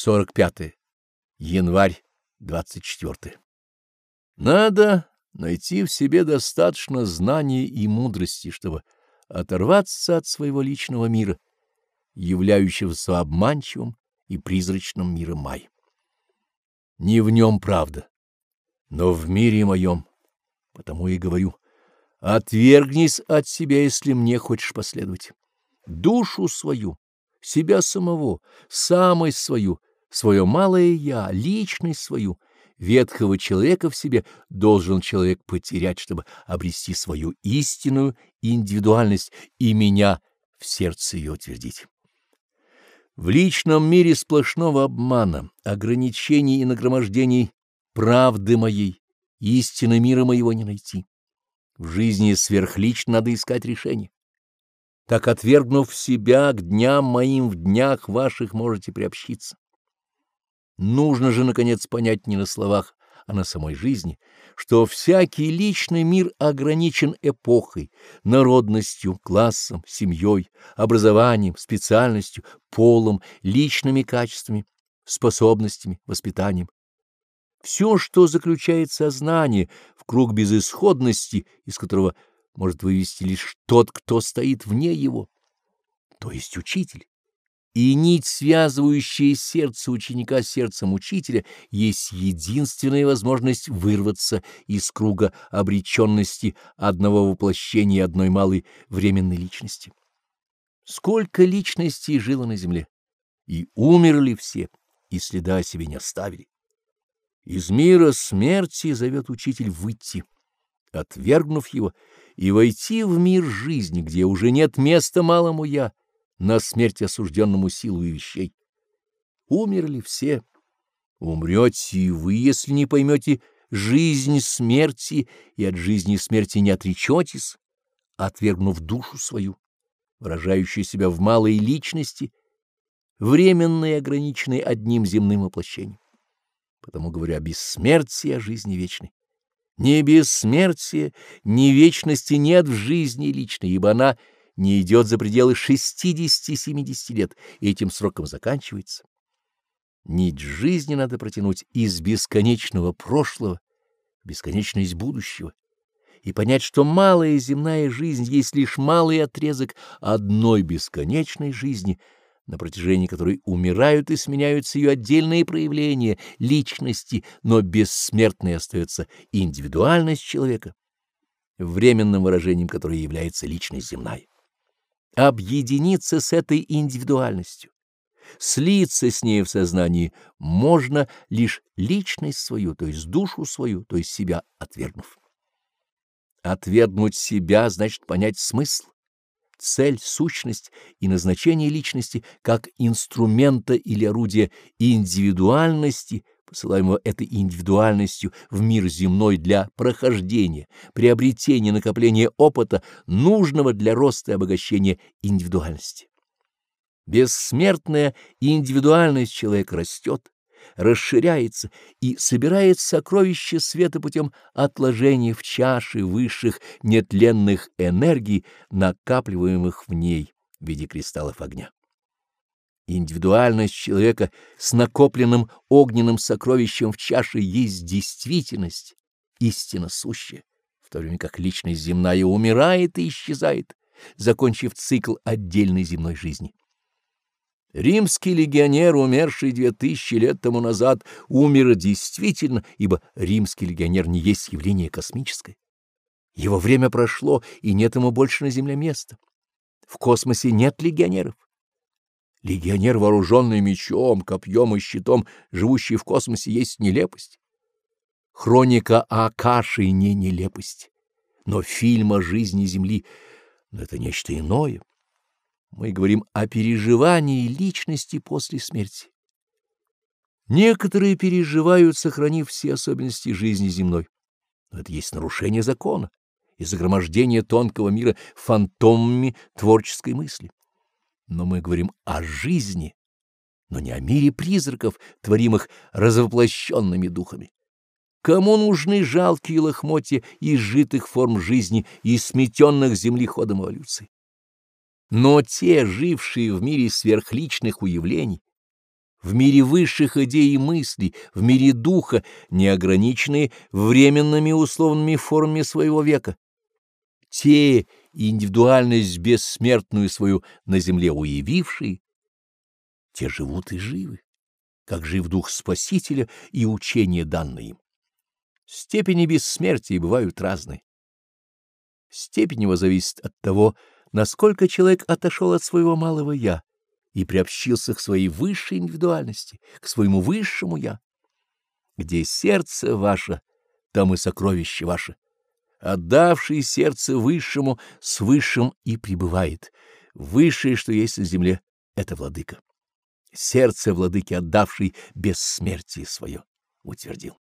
45. -е. Январь 24. Надо найти в себе достаточно знаний и мудрости, чтобы оторваться от своего личного мира, являющегося обманчивым и призрачным миром май. Не в нем правда, но в мире моем, потому и говорю, отвергнись от себя, если мне хочешь последовать. Душу свою, себя самого, самость свою, свое малое «я», личность свою, ветхого человека в себе должен человек потерять, чтобы обрести свою истинную индивидуальность и меня в сердце ее утвердить. В личном мире сплошного обмана, ограничений и нагромождений правды моей, истины мира моего не найти. В жизни сверхлично надо искать решение. Так, отвергнув себя, к дням моим в днях ваших можете приобщиться. Нужно же, наконец, понять не на словах, а на самой жизни, что всякий личный мир ограничен эпохой, народностью, классом, семьей, образованием, специальностью, полом, личными качествами, способностями, воспитанием. Все, что заключает сознание в круг безысходности, из которого может вывести лишь тот, кто стоит вне его, то есть учитель. И нить, связывающая сердце ученика с сердцем учителя, есть единственная возможность вырваться из круга обреченности одного воплощения одной малой временной личности. Сколько личностей жило на земле, и умерли все, и следа о себе не оставили. Из мира смерти зовет учитель выйти, отвергнув его, и войти в мир жизни, где уже нет места малому «я», на смерть осужденному силу и вещей. Умерли все. Умрете и вы, если не поймете жизнь смерти, и от жизни смерти не отречетесь, отвергнув душу свою, выражающую себя в малой личности, временной и ограниченной одним земным воплощением. Потому говорю о бессмертии, о жизни вечной. Ни бессмертия, ни вечности нет в жизни личной, ибо она не идет за пределы 60-70 лет, и этим сроком заканчивается. Нить жизни надо протянуть из бесконечного прошлого в бесконечность будущего и понять, что малая земная жизнь есть лишь малый отрезок одной бесконечной жизни — на протяжении которой умирают и сменяются ее отдельные проявления личности, но бессмертной остается индивидуальность человека, временным выражением которой является личность земная. Объединиться с этой индивидуальностью, слиться с ней в сознании можно лишь личность свою, то есть душу свою, то есть себя отвергнув. Отвергнуть себя значит понять смысл цель, сущность и назначение личности как инструмента или орудия индивидуальности, посылаемого этой индивидуальностью в мир земной для прохождения, приобретения, накопления опыта, нужного для роста и обогащения индивидуальности. Бессмертная индивидуальность человека растет, расширяется и собирает сокровища света путем отложения в чаше высших нетленных энергий, накапливаемых в ней в виде кристаллов огня. Индивидуальность человека с накопленным огненным сокровищем в чаше есть действительность, истина сущая, в то время как личность земная умирает и исчезает, закончив цикл отдельной земной жизни. Римский легионер, умерший две тысячи лет тому назад, умер действительно, ибо римский легионер не есть явление космическое. Его время прошло, и нет ему больше на земле места. В космосе нет легионеров. Легионер, вооруженный мечом, копьем и щитом, живущий в космосе, есть нелепость. Хроника Акаши не нелепость, но фильм о жизни Земли — это нечто иное. Мы говорим о переживании личности после смерти. Некоторые переживают, сохранив все особенности жизни земной. Но это есть нарушение закона и загромождение тонкого мира фантомами творческой мысли. Но мы говорим о жизни, но не о мире призраков, творимых развоплощенными духами. Кому нужны жалкие лохмотья изжитых форм жизни и сметенных земли ходом эволюции? Но те, жившие в мире сверхличных уявлений, в мире высших идей и мыслей, в мире духа, не ограниченные временными условными формами своего века. Те, индивидуальность бессмертную свою на земле уявившие, те живут и живы, как жив дух Спасителя и учение данное им. Степени бессмертия бывают разные. Степень его зависит от того, насколько человек отошел от своего малого «я» и приобщился к своей высшей индивидуальности, к своему высшему «я». Где сердце ваше, там и сокровище ваше. Отдавший сердце высшему с высшим и пребывает. Высшее, что есть на земле, — это владыка. Сердце владыки, отдавший бессмертие свое, утвердил.